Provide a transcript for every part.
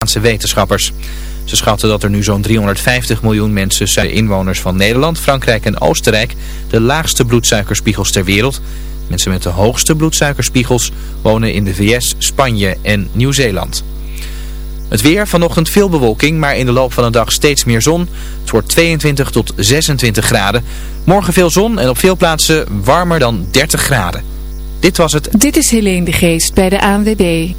Wetenschappers. Ze schatten dat er nu zo'n 350 miljoen mensen zijn inwoners van Nederland, Frankrijk en Oostenrijk de laagste bloedsuikerspiegels ter wereld. Mensen met de hoogste bloedsuikerspiegels wonen in de VS, Spanje en Nieuw-Zeeland. Het weer, vanochtend veel bewolking, maar in de loop van de dag steeds meer zon. Het wordt 22 tot 26 graden. Morgen veel zon en op veel plaatsen warmer dan 30 graden. Dit was het. Dit is Helene de Geest bij de ANWB.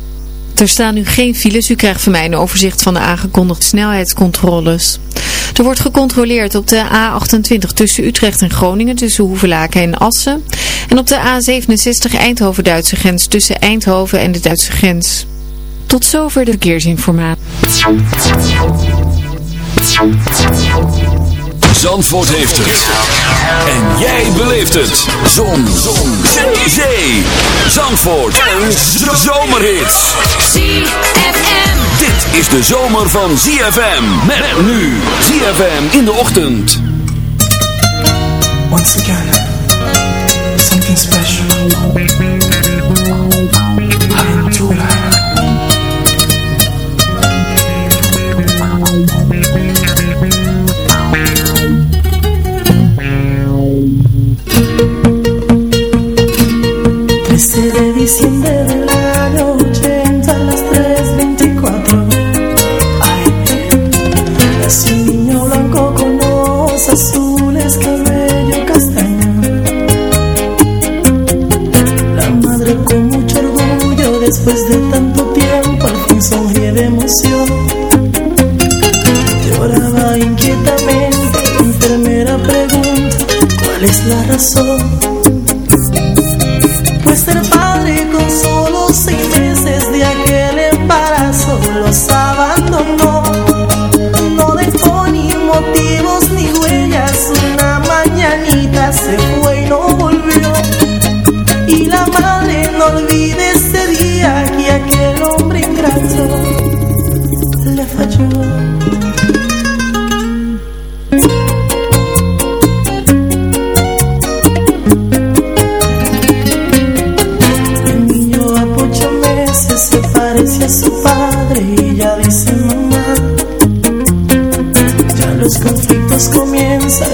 Er staan nu geen files. U krijgt van mij een overzicht van de aangekondigde snelheidscontroles. Er wordt gecontroleerd op de A28 tussen Utrecht en Groningen, tussen Hoevelaken en Assen. En op de A67 Eindhoven-Duitse grens tussen Eindhoven en de Duitse grens. Tot zover de verkeersinformatie. Zandvoort heeft het. En jij beleeft het. Zon. Zon. Zee. Zandvoort. En zomerhits. ZFM. Dit is de zomer van ZFM. Met nu. ZFM in de ochtend. Once again, something special. Aventura. Trece después de tanto tiempo al fin sonríe de emoción. Lloraba inquietamente, la enfermera pregunta cuál es la razón pues ser padre con solo seis meses de aquel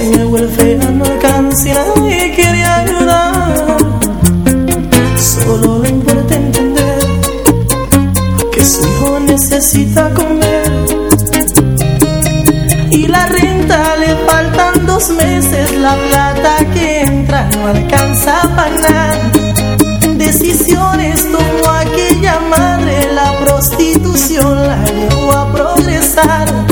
y el welfare no alcanza y nadie quiere ayudar. Solo le importa entender que su hijo necesita comer. Y la renta le faltan dos meses, la plata que entra no alcanza para nada decisiones tomó aquella madre, la prostitución la llevó a progresar.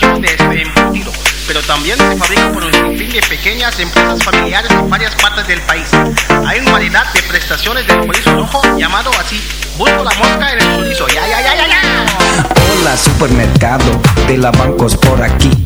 De este pero también se fabrica por un sinfín de pequeñas empresas familiares en varias partes del país. Hay una variedad de prestaciones del chorizo rojo llamado así. Busco la mosca en el chorizo. Hola supermercado de la bancos por aquí.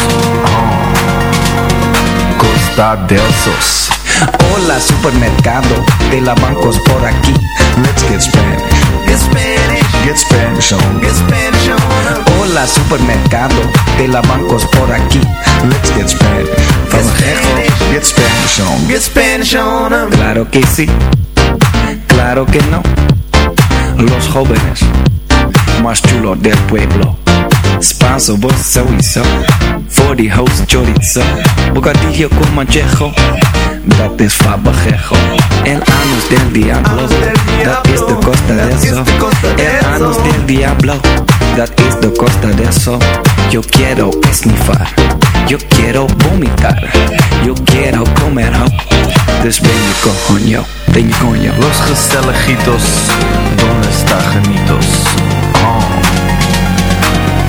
Costa del Sos. Hola supermercado de la bancos por aquí. Let's get Spanish. Get Spanish, Get Spanish on. get Spanish on Hola supermercado de la bancos por aquí. Let's get Spanish. From get Spanish on. Get Spanish on 'em. Claro que sí, claro que no. Los jóvenes más chulos del pueblo. Spanso, vos sowieso. Voor die host chorizo. Bocadillo con manchejo. Dat is fabajejo. El anus del diablo. Dat is de costa de eso. El anus del diablo. Dat is de costa de eso. Yo quiero esnifar. Yo quiero vomitar. Yo quiero comer ho. Dus ben je coño. Ben je coño. Los Gestelejitos, ¿dónde está Janitos?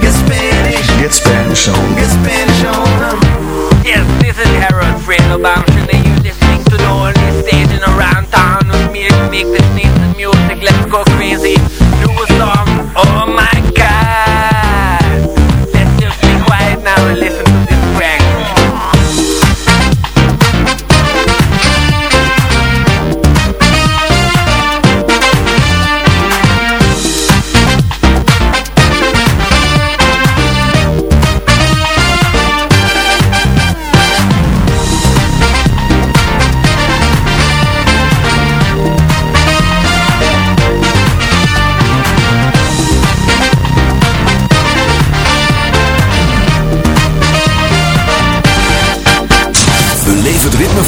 Get Spanish. Get Spanish on. Get Spanish on. Yes, this is Harold Friedelbaum. Should they use this thing to know all these staging around town with me make this music, music? Let's go crazy.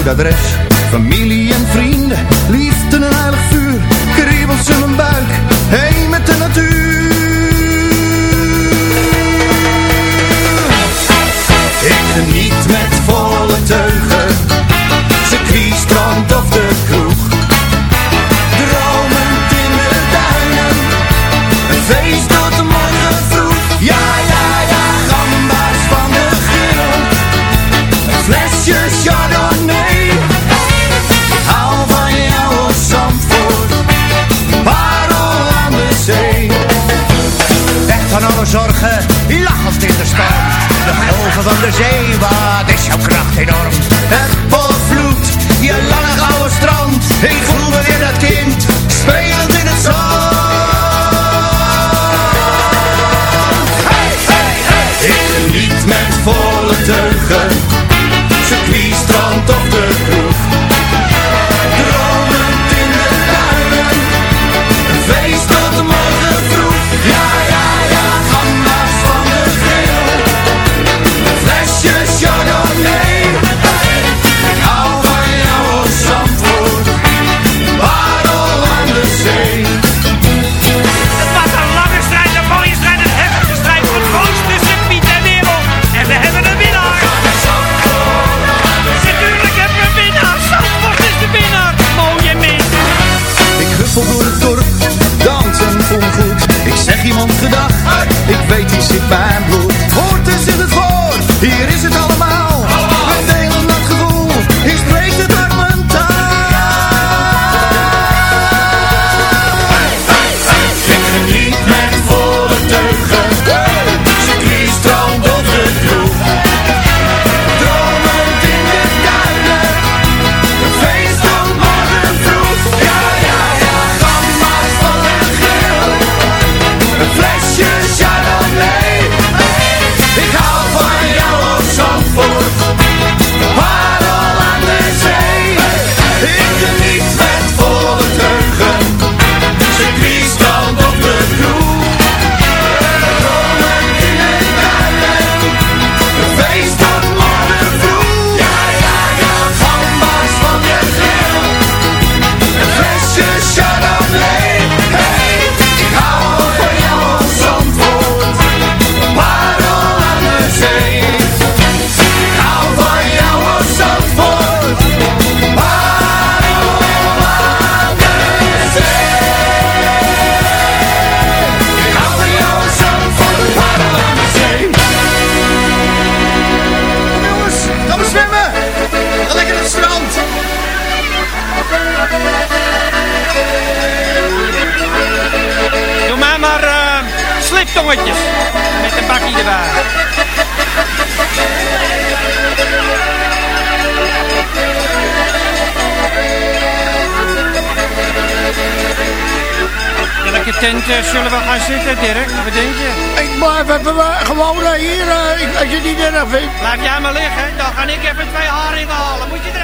goed adres. Familie je. Welke tent eh, zullen we gaan zitten, Dirk? Wat denk je? Ik blijf even gewoon eh, hier, eh, als je niet erg vindt. Laat jij maar liggen, dan ga ik even twee haringen halen. Moet je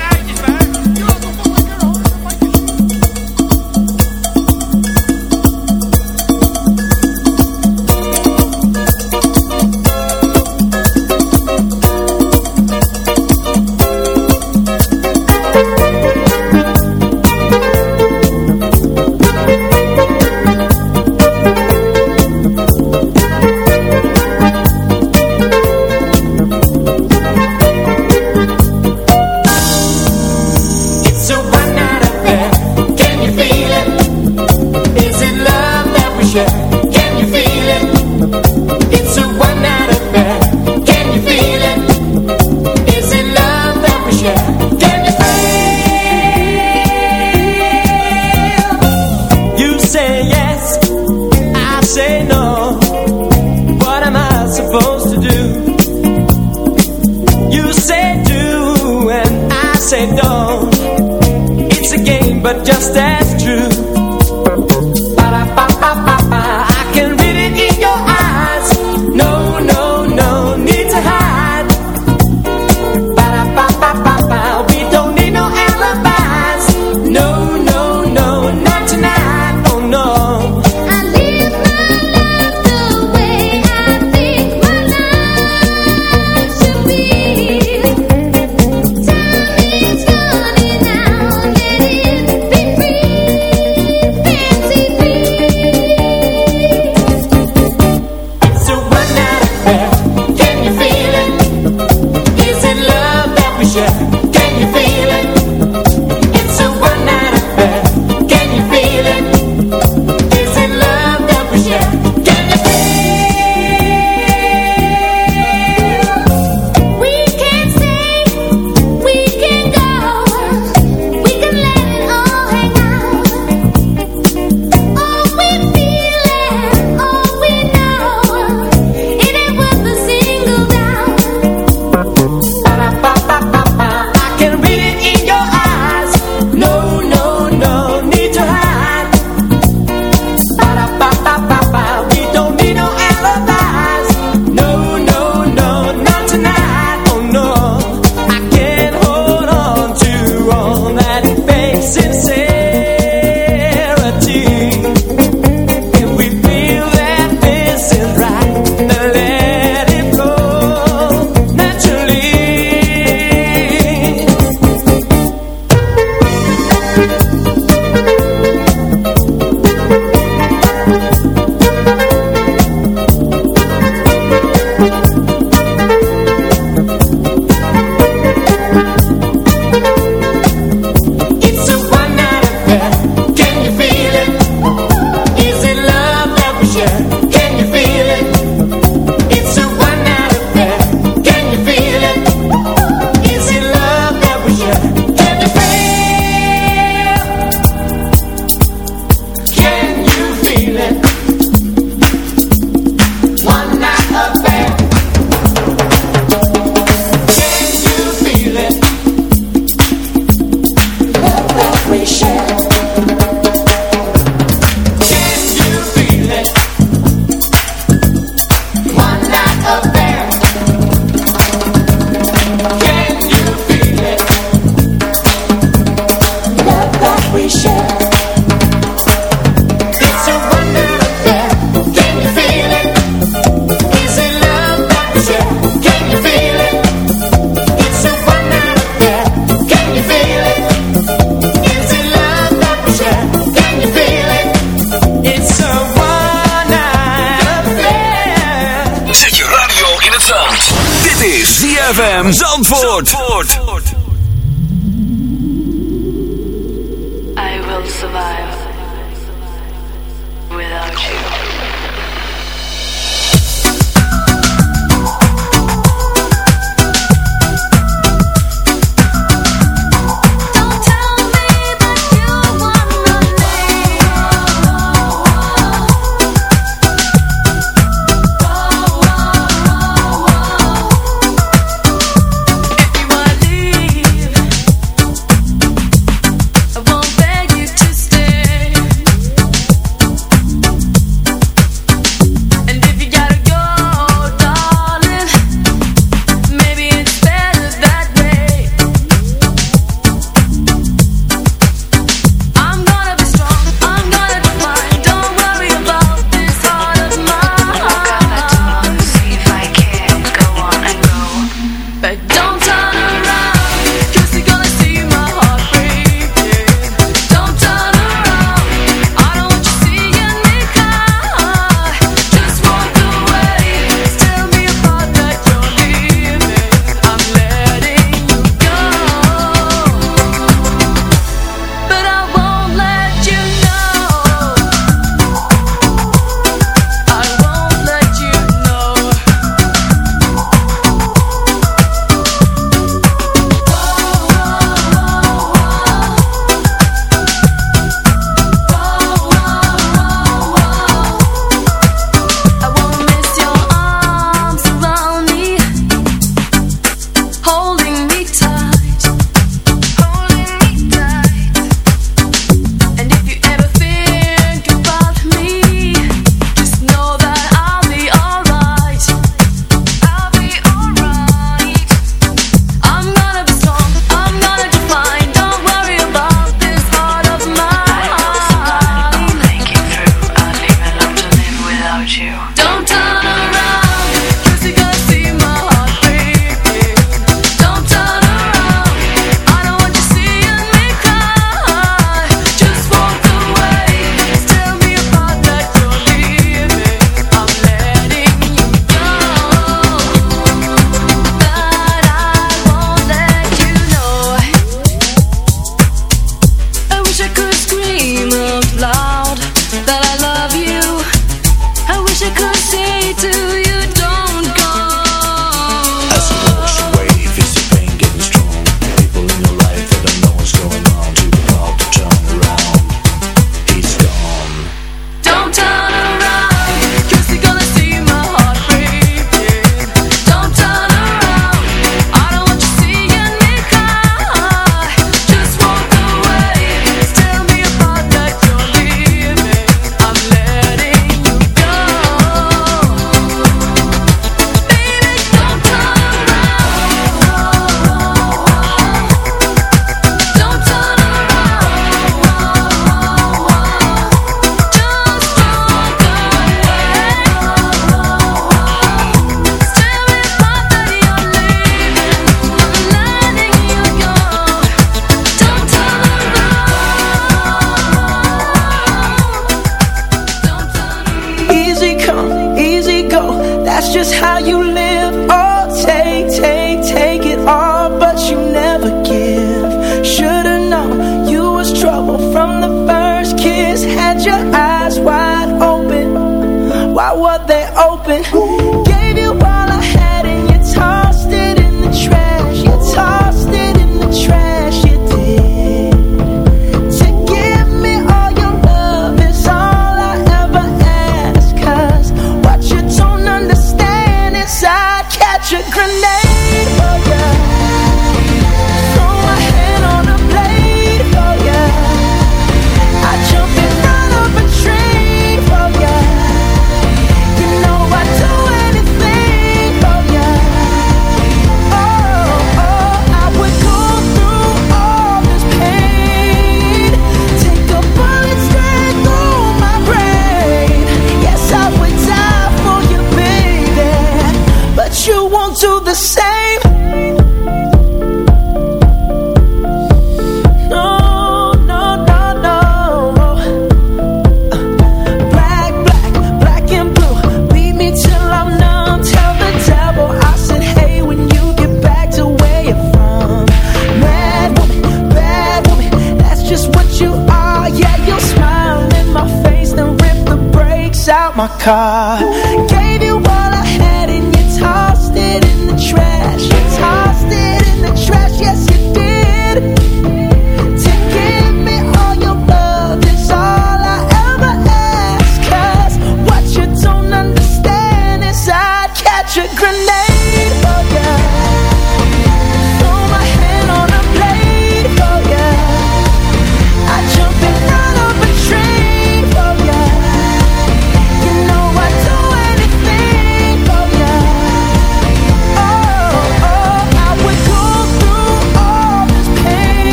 car.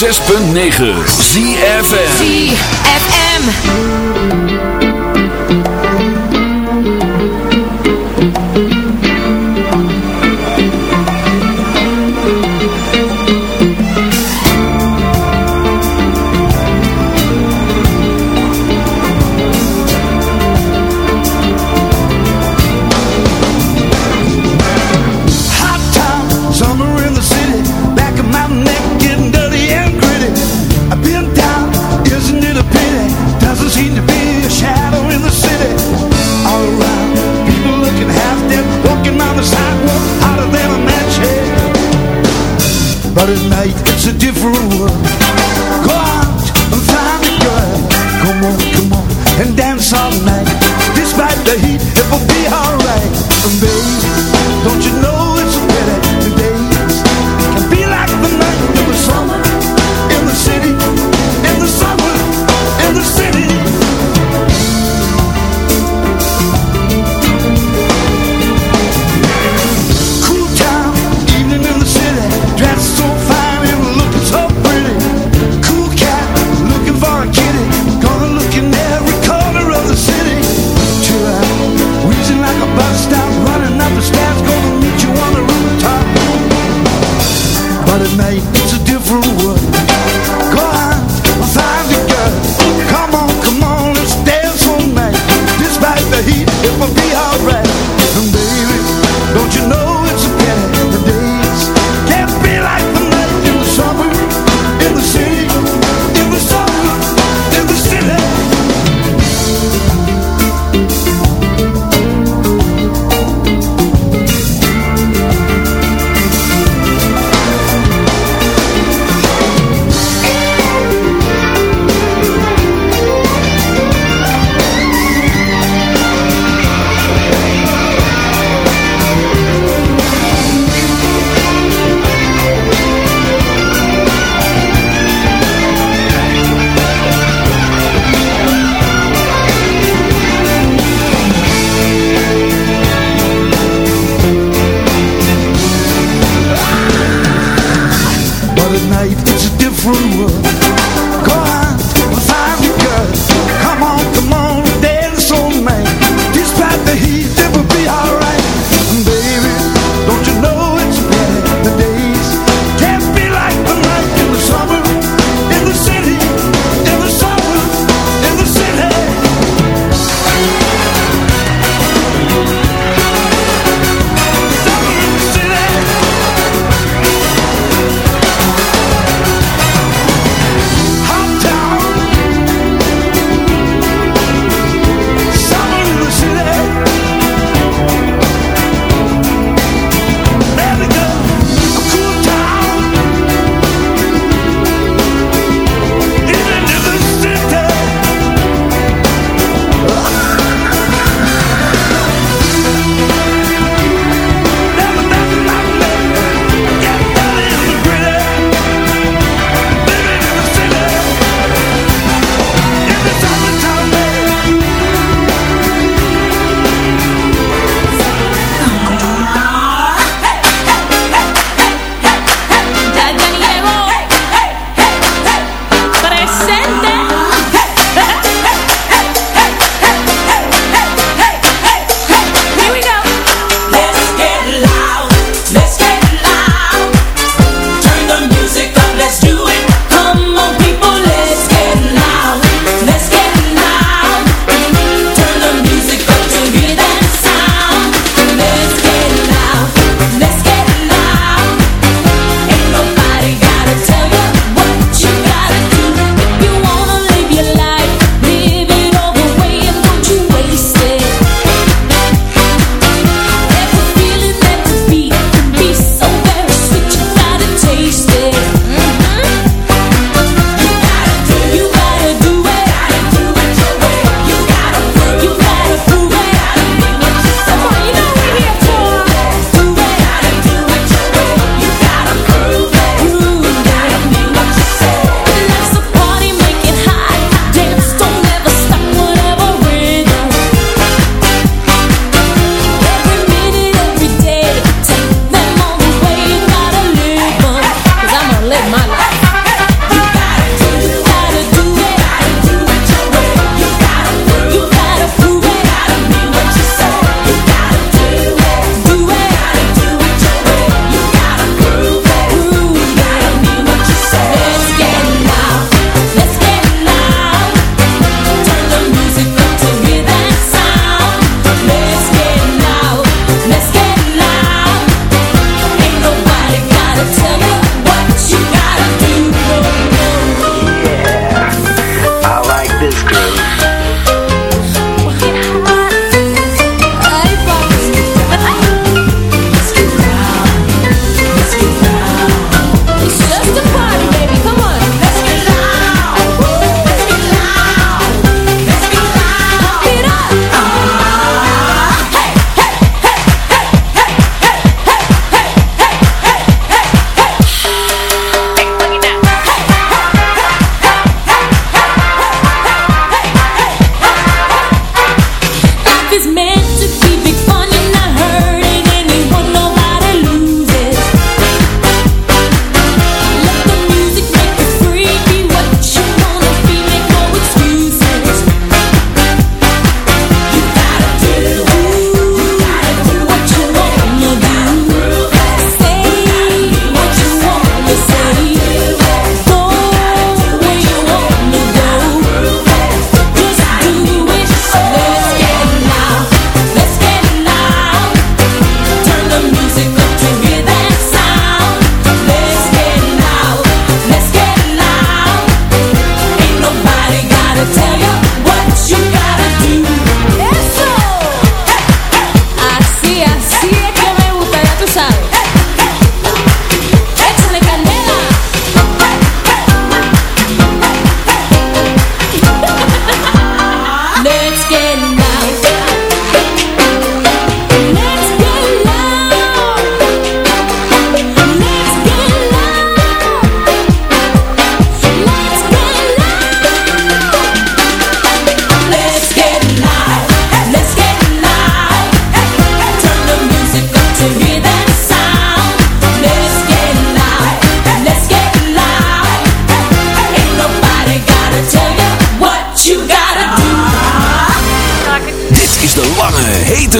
106.9 ZFM ZFM.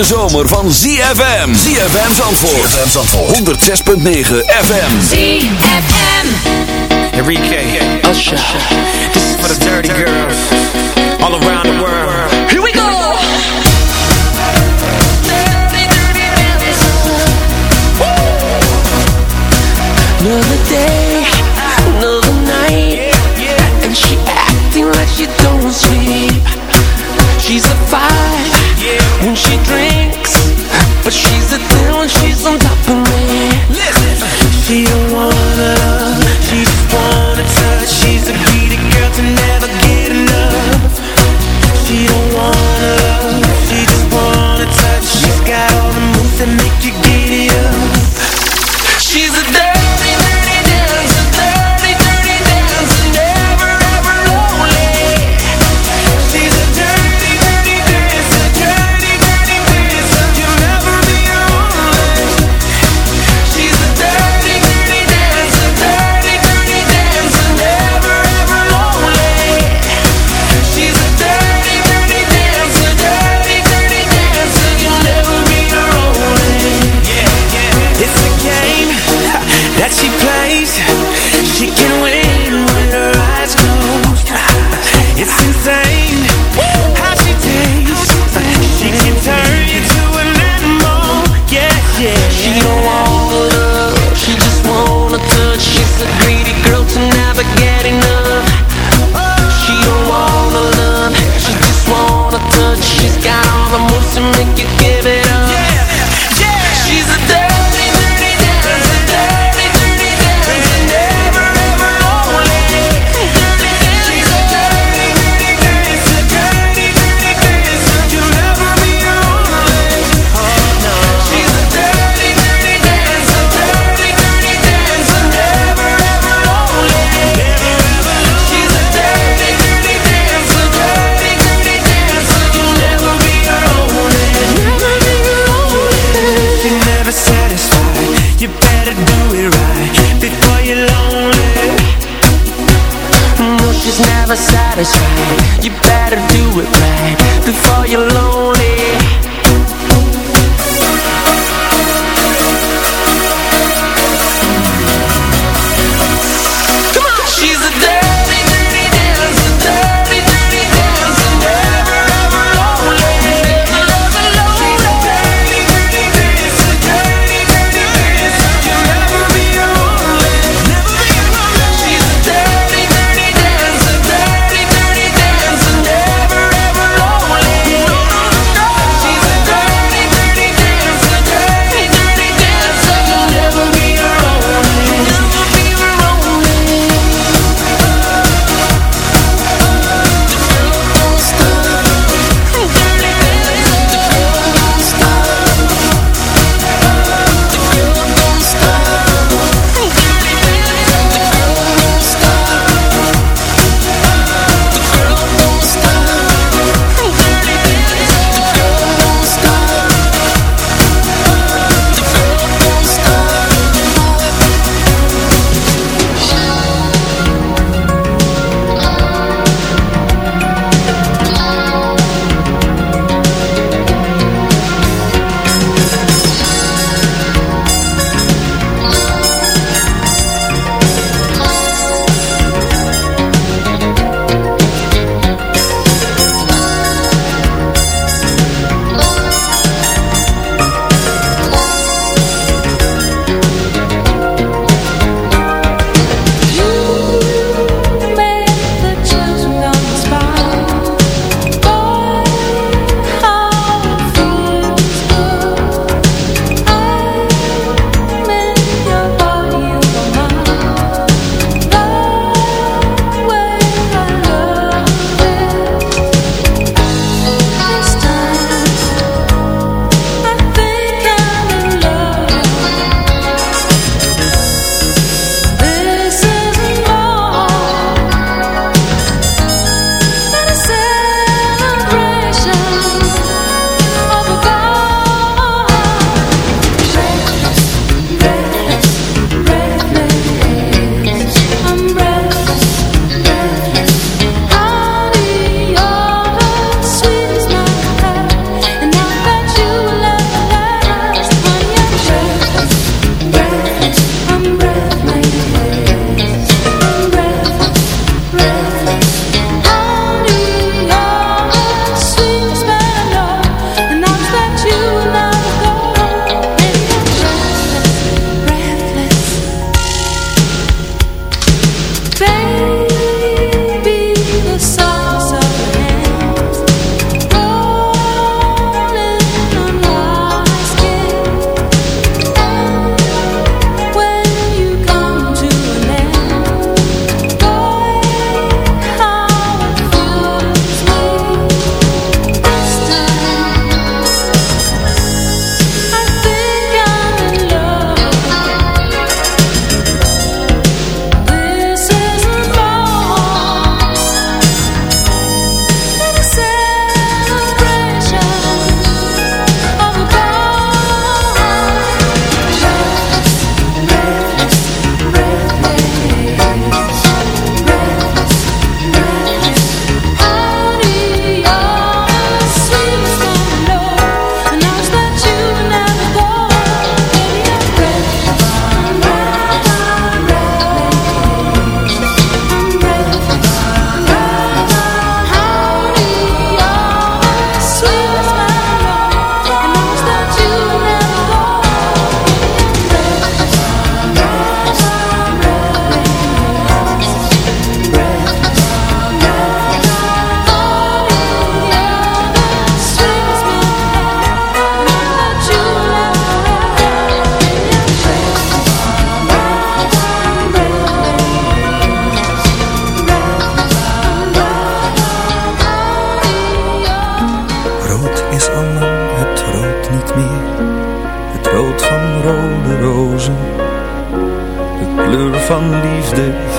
hete zomer van ZFM. ZFM Zandvoort. ZFM Zandvoort. 106.9 FM. ZFM. Enrique. Usher. This is for the dirty girls. All around the world.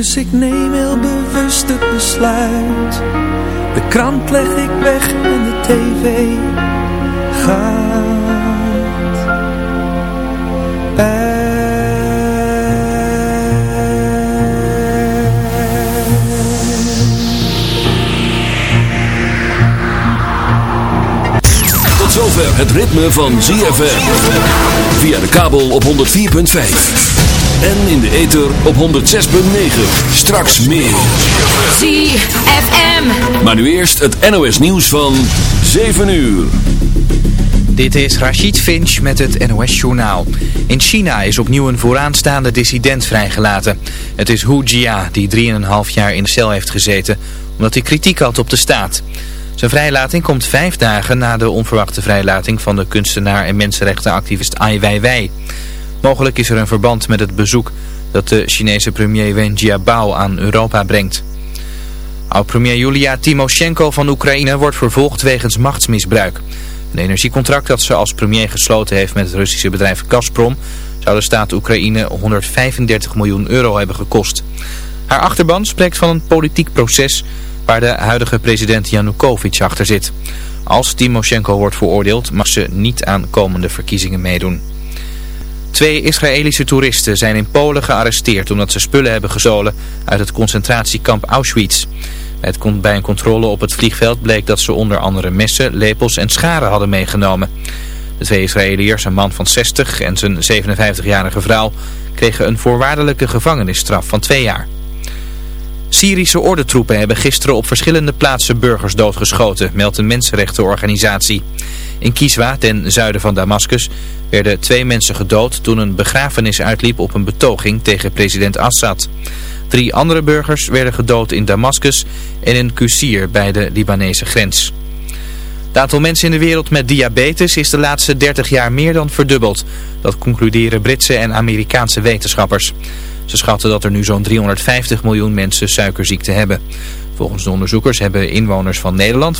Dus ik neem heel bewust het besluit De krant leg ik weg en de tv gaat Tot zover het ritme van ZFM. Via de kabel op 104.5. En in de ether op 106.9. Straks meer. ZFM. Maar nu eerst het NOS nieuws van 7 uur. Dit is Rachid Finch met het NOS-journaal. In China is opnieuw een vooraanstaande dissident vrijgelaten. Het is Hu Jia, die 3,5 jaar in de cel heeft gezeten... omdat hij kritiek had op de staat. Zijn vrijlating komt vijf dagen na de onverwachte vrijlating... van de kunstenaar en mensenrechtenactivist Ai Weiwei. Mogelijk is er een verband met het bezoek... dat de Chinese premier Wen Jiabao aan Europa brengt. Oud-premier Julia Timoshenko van Oekraïne wordt vervolgd wegens machtsmisbruik... Een energiecontract dat ze als premier gesloten heeft met het Russische bedrijf Gazprom zou de staat Oekraïne 135 miljoen euro hebben gekost. Haar achterban spreekt van een politiek proces waar de huidige president Yanukovych achter zit. Als Timoshenko wordt veroordeeld mag ze niet aan komende verkiezingen meedoen. Twee Israëlische toeristen zijn in Polen gearresteerd omdat ze spullen hebben gezolen uit het concentratiekamp Auschwitz. Bij een controle op het vliegveld bleek dat ze onder andere messen, lepels en scharen hadden meegenomen. De twee Israëliërs, een man van 60 en zijn 57-jarige vrouw, kregen een voorwaardelijke gevangenisstraf van twee jaar. Syrische ordentroepen hebben gisteren op verschillende plaatsen burgers doodgeschoten, meldt een mensenrechtenorganisatie. In Kiswa, ten zuiden van Damascus, werden twee mensen gedood toen een begrafenis uitliep op een betoging tegen president Assad. Drie andere burgers werden gedood in Damascus en in Qusir bij de Libanese grens. Het aantal mensen in de wereld met diabetes is de laatste 30 jaar meer dan verdubbeld. Dat concluderen Britse en Amerikaanse wetenschappers. Ze schatten dat er nu zo'n 350 miljoen mensen suikerziekte hebben. Volgens de onderzoekers hebben inwoners van Nederland.